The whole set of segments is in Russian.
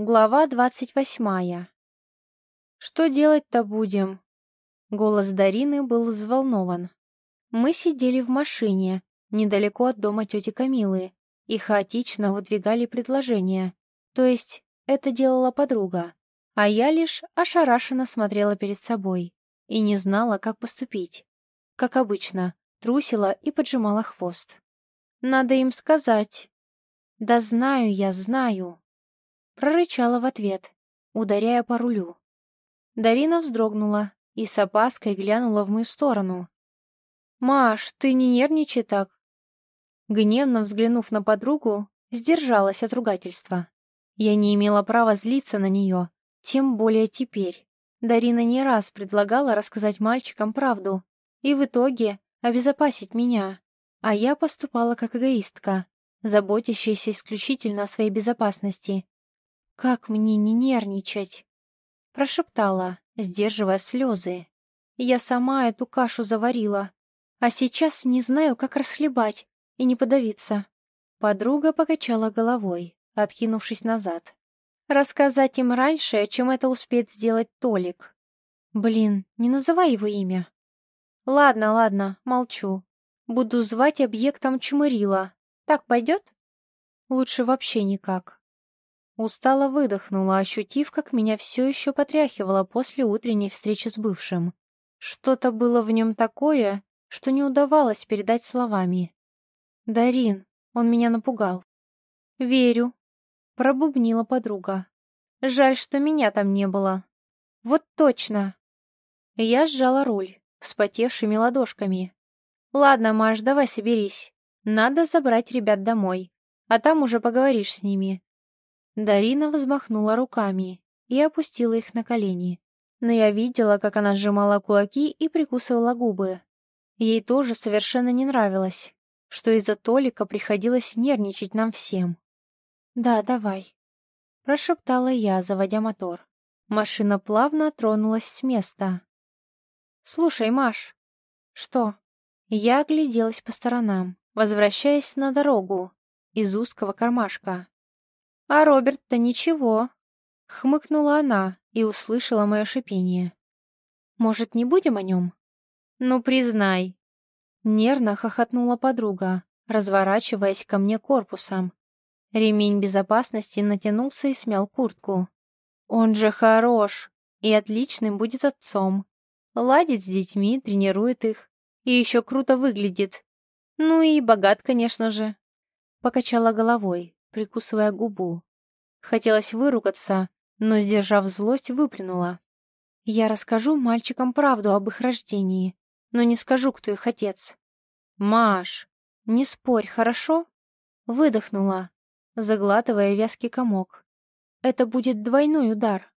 Глава двадцать восьмая. «Что делать-то будем?» Голос Дарины был взволнован. Мы сидели в машине, недалеко от дома тети Камилы, и хаотично выдвигали предложения. То есть, это делала подруга, а я лишь ошарашенно смотрела перед собой и не знала, как поступить. Как обычно, трусила и поджимала хвост. «Надо им сказать». «Да знаю я, знаю», Прорычала в ответ, ударяя по рулю. Дарина вздрогнула и с опаской глянула в мою сторону. «Маш, ты не нервничай так!» Гневно взглянув на подругу, сдержалась от ругательства. Я не имела права злиться на нее, тем более теперь. Дарина не раз предлагала рассказать мальчикам правду и в итоге обезопасить меня, а я поступала как эгоистка, заботящаяся исключительно о своей безопасности «Как мне не нервничать?» Прошептала, сдерживая слезы. «Я сама эту кашу заварила, а сейчас не знаю, как расхлебать и не подавиться». Подруга покачала головой, откинувшись назад. «Рассказать им раньше, чем это успеет сделать Толик». «Блин, не называй его имя». «Ладно, ладно, молчу. Буду звать объектом Чмырила. Так пойдет?» «Лучше вообще никак». Устало выдохнула, ощутив, как меня все еще потряхивало после утренней встречи с бывшим. Что-то было в нем такое, что не удавалось передать словами. «Дарин, он меня напугал». «Верю», — пробубнила подруга. «Жаль, что меня там не было». «Вот точно». Я сжала руль, вспотевшими ладошками. «Ладно, Маш, давай соберись. Надо забрать ребят домой, а там уже поговоришь с ними. Дарина взмахнула руками и опустила их на колени. Но я видела, как она сжимала кулаки и прикусывала губы. Ей тоже совершенно не нравилось, что из-за Толика приходилось нервничать нам всем. «Да, давай», — прошептала я, заводя мотор. Машина плавно тронулась с места. «Слушай, Маш». «Что?» Я огляделась по сторонам, возвращаясь на дорогу из узкого кармашка. «А Роберт-то ничего», — хмыкнула она и услышала мое шипение. «Может, не будем о нем?» «Ну, признай». Нервно хохотнула подруга, разворачиваясь ко мне корпусом. Ремень безопасности натянулся и смял куртку. «Он же хорош и отличным будет отцом. Ладит с детьми, тренирует их. И еще круто выглядит. Ну и богат, конечно же». Покачала головой, прикусывая губу. Хотелось выругаться, но, сдержав злость, выплюнула. «Я расскажу мальчикам правду об их рождении, но не скажу, кто их отец». «Маш, не спорь, хорошо?» Выдохнула, заглатывая вязкий комок. «Это будет двойной удар.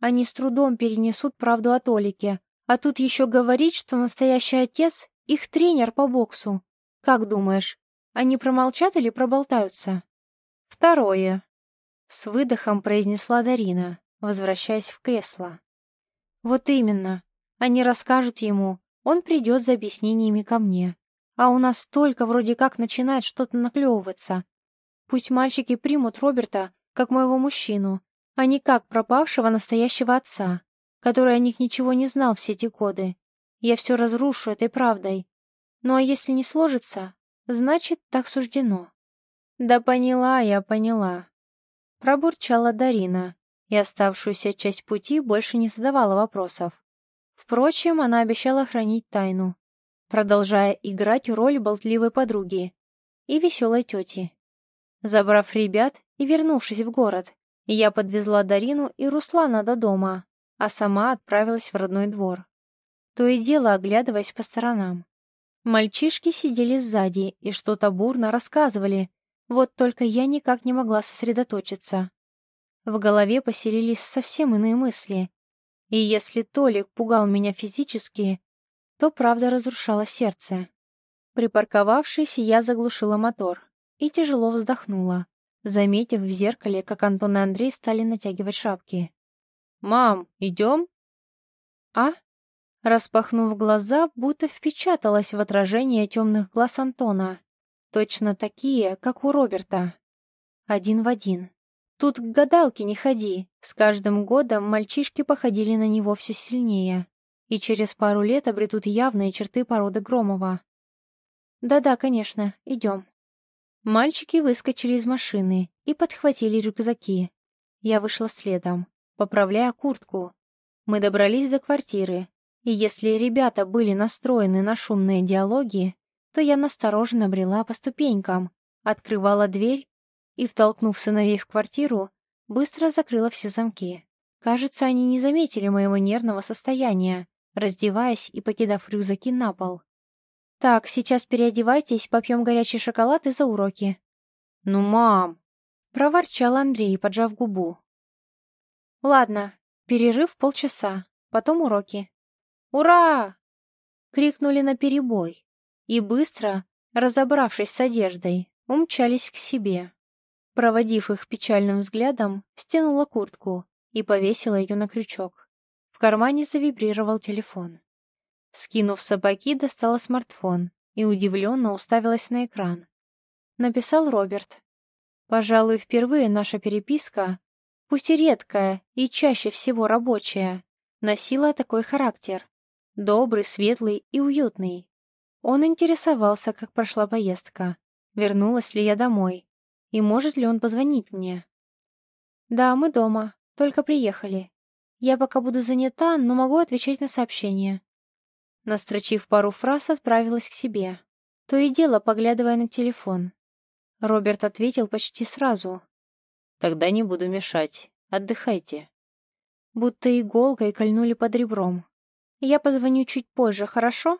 Они с трудом перенесут правду о Толике, а тут еще говорить, что настоящий отец — их тренер по боксу. Как думаешь, они промолчат или проболтаются?» «Второе», — с выдохом произнесла Дарина, возвращаясь в кресло. «Вот именно. Они расскажут ему, он придет за объяснениями ко мне. А у нас только вроде как начинает что-то наклевываться. Пусть мальчики примут Роберта как моего мужчину, а не как пропавшего настоящего отца, который о них ничего не знал все эти годы. Я все разрушу этой правдой. Ну а если не сложится, значит, так суждено». «Да поняла я, поняла». Пробурчала Дарина, и оставшуюся часть пути больше не задавала вопросов. Впрочем, она обещала хранить тайну, продолжая играть роль болтливой подруги и веселой тети. Забрав ребят и вернувшись в город, я подвезла Дарину и Руслана до дома, а сама отправилась в родной двор. То и дело оглядываясь по сторонам. Мальчишки сидели сзади и что-то бурно рассказывали, вот только я никак не могла сосредоточиться. В голове поселились совсем иные мысли. И если Толик пугал меня физически, то правда разрушала сердце. Припарковавшись, я заглушила мотор и тяжело вздохнула, заметив в зеркале, как Антон и Андрей стали натягивать шапки. «Мам, идем?» «А?» Распахнув глаза, будто впечаталась в отражение темных глаз Антона. Точно такие, как у Роберта. Один в один. Тут к гадалке не ходи. С каждым годом мальчишки походили на него все сильнее. И через пару лет обретут явные черты породы Громова. Да-да, конечно, идем. Мальчики выскочили из машины и подхватили рюкзаки. Я вышла следом, поправляя куртку. Мы добрались до квартиры, и если ребята были настроены на шумные диалоги, то я настороженно брела по ступенькам, открывала дверь и, втолкнув сыновей в квартиру, быстро закрыла все замки. Кажется, они не заметили моего нервного состояния, раздеваясь и покидав рюкзаки на пол. «Так, сейчас переодевайтесь, попьем горячий шоколад и за уроки». «Ну, мам!» — проворчал Андрей, поджав губу. «Ладно, перерыв полчаса, потом уроки». «Ура!» — крикнули наперебой и быстро, разобравшись с одеждой, умчались к себе. Проводив их печальным взглядом, стянула куртку и повесила ее на крючок. В кармане завибрировал телефон. Скинув сапоги, достала смартфон и удивленно уставилась на экран. Написал Роберт. Пожалуй, впервые наша переписка, пусть и редкая и чаще всего рабочая, носила такой характер. Добрый, светлый и уютный. Он интересовался, как прошла поездка, вернулась ли я домой, и может ли он позвонить мне. «Да, мы дома, только приехали. Я пока буду занята, но могу отвечать на сообщения». Настрочив пару фраз, отправилась к себе. То и дело, поглядывая на телефон. Роберт ответил почти сразу. «Тогда не буду мешать. Отдыхайте». Будто иголкой кольнули под ребром. Я позвоню чуть позже, хорошо?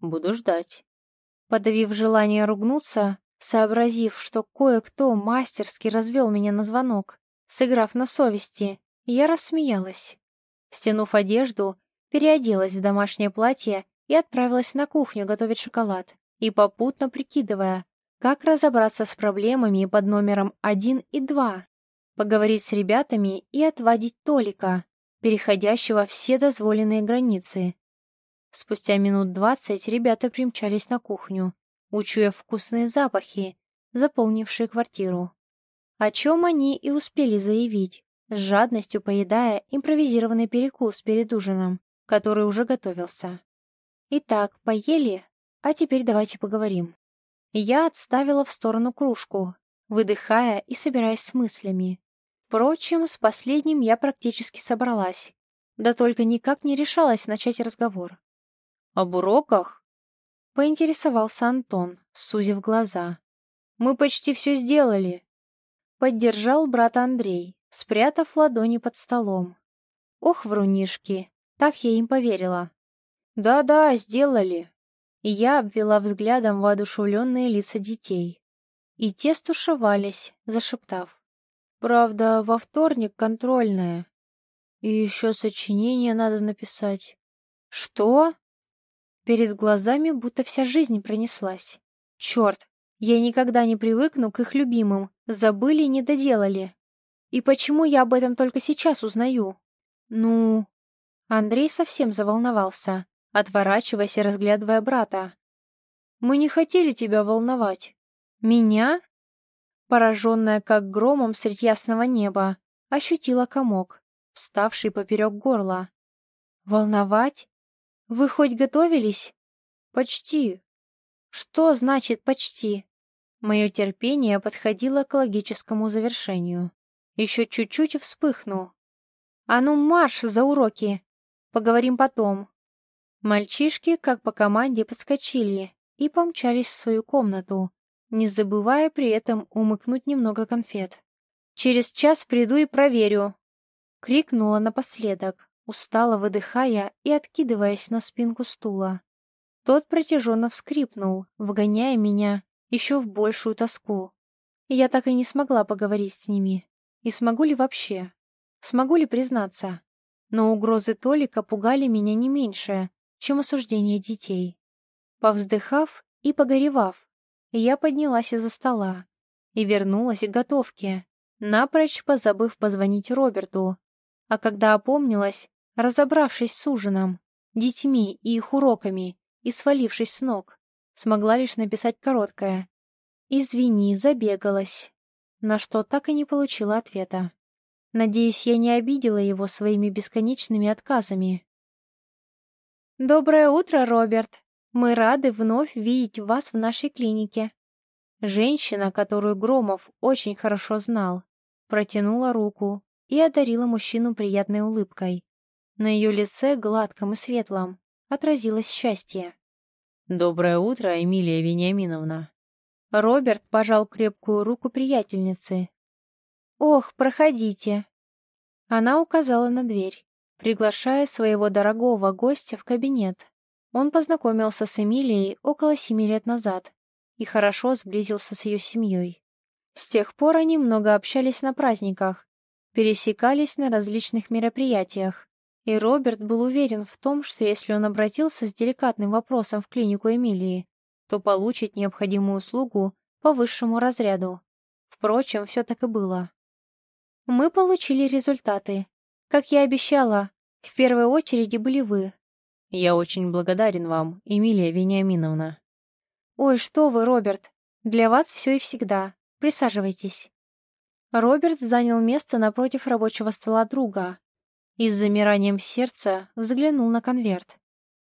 Буду ждать. Подавив желание ругнуться, сообразив, что кое-кто мастерски развел меня на звонок, сыграв на совести, я рассмеялась. Стянув одежду, переоделась в домашнее платье и отправилась на кухню готовить шоколад, и попутно прикидывая, как разобраться с проблемами под номером 1 и 2, поговорить с ребятами и отводить Толика, переходящего все дозволенные границы. Спустя минут двадцать ребята примчались на кухню, учуя вкусные запахи, заполнившие квартиру. О чем они и успели заявить, с жадностью поедая импровизированный перекус перед ужином, который уже готовился. Итак, поели, а теперь давайте поговорим. Я отставила в сторону кружку, выдыхая и собираясь с мыслями. Впрочем, с последним я практически собралась, да только никак не решалась начать разговор. «Об уроках?» — поинтересовался Антон, сузив глаза. «Мы почти все сделали», — поддержал брат Андрей, спрятав ладони под столом. «Ох, врунишки, так я им поверила». «Да-да, сделали», и я обвела взглядом воодушевленные лица детей. И те стушевались, зашептав. Правда, во вторник контрольная. И еще сочинение надо написать. Что? Перед глазами будто вся жизнь пронеслась. Черт, я никогда не привыкну к их любимым. Забыли и не доделали. И почему я об этом только сейчас узнаю? Ну... Андрей совсем заволновался, отворачиваясь и разглядывая брата. «Мы не хотели тебя волновать». «Меня?» пораженная как громом средь ясного неба, ощутила комок, вставший поперек горла. «Волновать? Вы хоть готовились?» «Почти». «Что значит «почти»?» Мое терпение подходило к логическому завершению. Еще чуть-чуть и вспыхну. «А ну марш за уроки! Поговорим потом!» Мальчишки, как по команде, подскочили и помчались в свою комнату, не забывая при этом умыкнуть немного конфет. «Через час приду и проверю!» — крикнула напоследок, устало выдыхая и откидываясь на спинку стула. Тот протяженно вскрипнул, вгоняя меня еще в большую тоску. Я так и не смогла поговорить с ними. И смогу ли вообще? Смогу ли признаться? Но угрозы Толика пугали меня не меньше, чем осуждение детей. Повздыхав и погоревав, я поднялась из-за стола и вернулась к готовке, напрочь позабыв позвонить Роберту. А когда опомнилась, разобравшись с ужином, детьми и их уроками и свалившись с ног, смогла лишь написать короткое «Извини, забегалась». на что так и не получила ответа. Надеюсь, я не обидела его своими бесконечными отказами. «Доброе утро, Роберт! Мы рады вновь видеть вас в нашей клинике». Женщина, которую Громов очень хорошо знал, протянула руку и одарила мужчину приятной улыбкой. На ее лице, гладком и светлом, отразилось счастье. «Доброе утро, Эмилия Вениаминовна!» Роберт пожал крепкую руку приятельницы. «Ох, проходите!» Она указала на дверь, приглашая своего дорогого гостя в кабинет. Он познакомился с Эмилией около семи лет назад и хорошо сблизился с ее семьей. С тех пор они много общались на праздниках, пересекались на различных мероприятиях, и Роберт был уверен в том, что если он обратился с деликатным вопросом в клинику Эмилии, то получит необходимую услугу по высшему разряду. Впрочем, все так и было. Мы получили результаты. Как я обещала, в первой очереди были вы. Я очень благодарен вам, Эмилия Вениаминовна. Ой, что вы, Роберт. Для вас все и всегда. Присаживайтесь. Роберт занял место напротив рабочего стола друга и с замиранием сердца взглянул на конверт,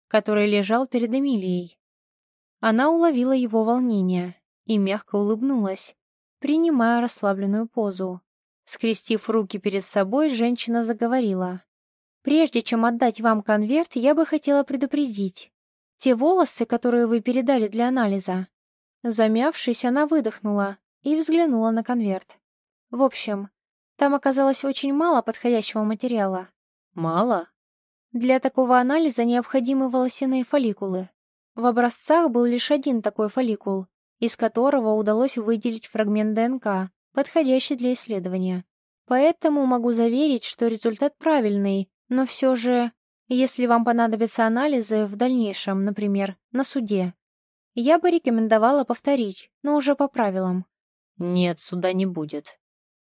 который лежал перед Эмилией. Она уловила его волнение и мягко улыбнулась, принимая расслабленную позу. Скрестив руки перед собой, женщина заговорила. «Прежде чем отдать вам конверт, я бы хотела предупредить. Те волосы, которые вы передали для анализа». Замявшись, она выдохнула и взглянула на конверт. В общем, там оказалось очень мало подходящего материала. Мало? Для такого анализа необходимы волосяные фолликулы. В образцах был лишь один такой фолликул, из которого удалось выделить фрагмент ДНК, подходящий для исследования. Поэтому могу заверить, что результат правильный, но все же, если вам понадобятся анализы в дальнейшем, например, на суде, я бы рекомендовала повторить, но уже по правилам. Нет, суда не будет.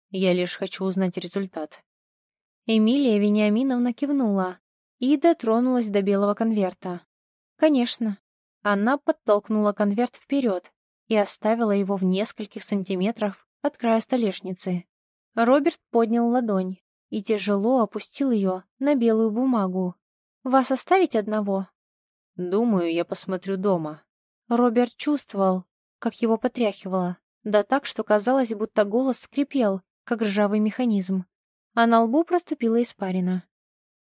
Я лишь хочу узнать результат. Эмилия Вениаминовна кивнула и дотронулась до белого конверта. Конечно. Она подтолкнула конверт вперед и оставила его в нескольких сантиметрах от края столешницы. Роберт поднял ладонь и тяжело опустил ее на белую бумагу. «Вас оставить одного?» «Думаю, я посмотрю дома». Роберт чувствовал, как его потряхивало, да так, что казалось, будто голос скрипел, как ржавый механизм, а на лбу проступила испарина.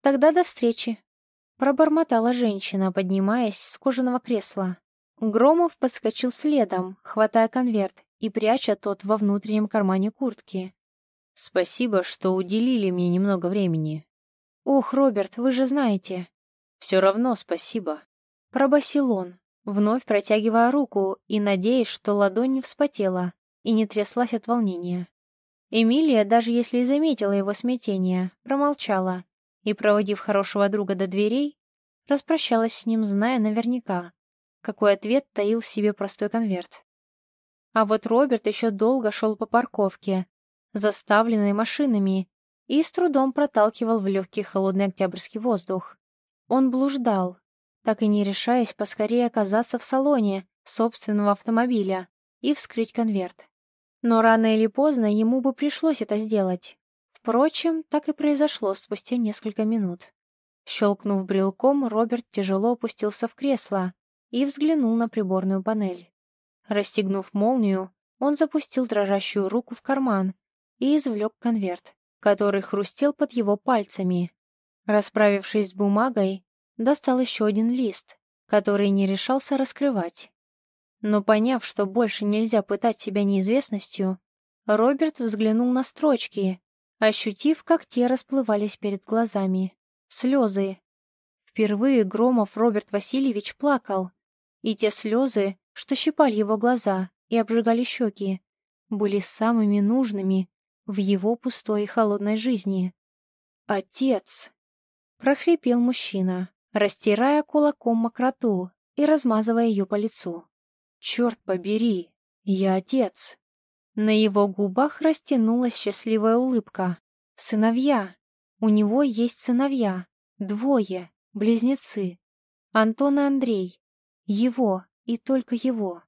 «Тогда до встречи», — пробормотала женщина, поднимаясь с кожаного кресла. Громов подскочил следом, хватая конверт и пряча тот во внутреннем кармане куртки. «Спасибо, что уделили мне немного времени». «Ох, Роберт, вы же знаете». «Все равно спасибо», — пробасил он, вновь протягивая руку и надеясь, что ладонь не вспотела и не тряслась от волнения. Эмилия, даже если и заметила его смятение, промолчала и, проводив хорошего друга до дверей, распрощалась с ним, зная наверняка, какой ответ таил в себе простой конверт. А вот Роберт еще долго шел по парковке, заставленной машинами, и с трудом проталкивал в легкий холодный октябрьский воздух. Он блуждал, так и не решаясь поскорее оказаться в салоне собственного автомобиля и вскрыть конверт. Но рано или поздно ему бы пришлось это сделать. Впрочем, так и произошло спустя несколько минут. Щелкнув брелком, Роберт тяжело опустился в кресло и взглянул на приборную панель. Расстегнув молнию, он запустил дрожащую руку в карман и извлек конверт, который хрустел под его пальцами. Расправившись с бумагой, достал еще один лист, который не решался раскрывать. Но поняв, что больше нельзя пытать себя неизвестностью, Роберт взглянул на строчки, ощутив, как те расплывались перед глазами. Слезы. Впервые Громов Роберт Васильевич плакал, и те слезы, что щипали его глаза и обжигали щеки, были самыми нужными в его пустой и холодной жизни. «Отец!» — прохрипел мужчина, растирая кулаком мокроту и размазывая ее по лицу. «Черт побери! Я отец!» На его губах растянулась счастливая улыбка. «Сыновья! У него есть сыновья! Двое! Близнецы! Антон и Андрей! Его и только его.